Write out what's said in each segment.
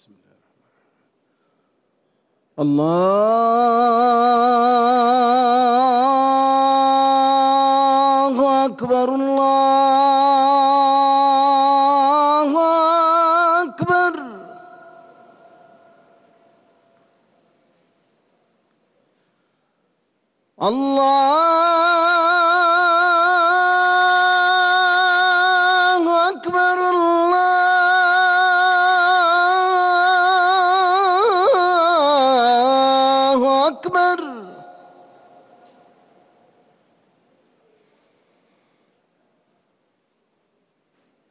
بسم الله الرحمن الله أكبر الله أكبر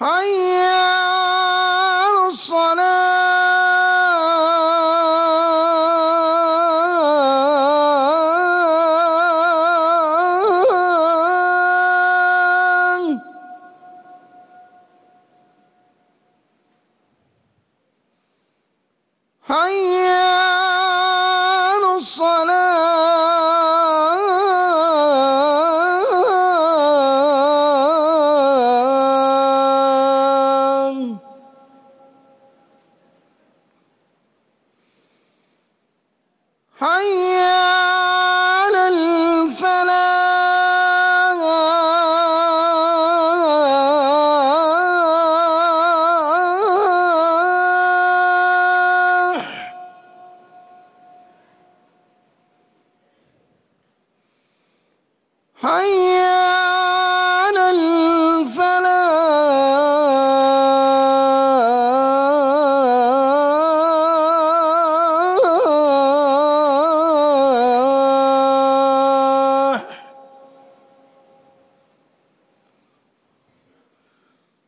حي الصلاة حي على الفلاح. حي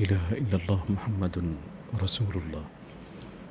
الہ الا اللہ محمد رسول اللہ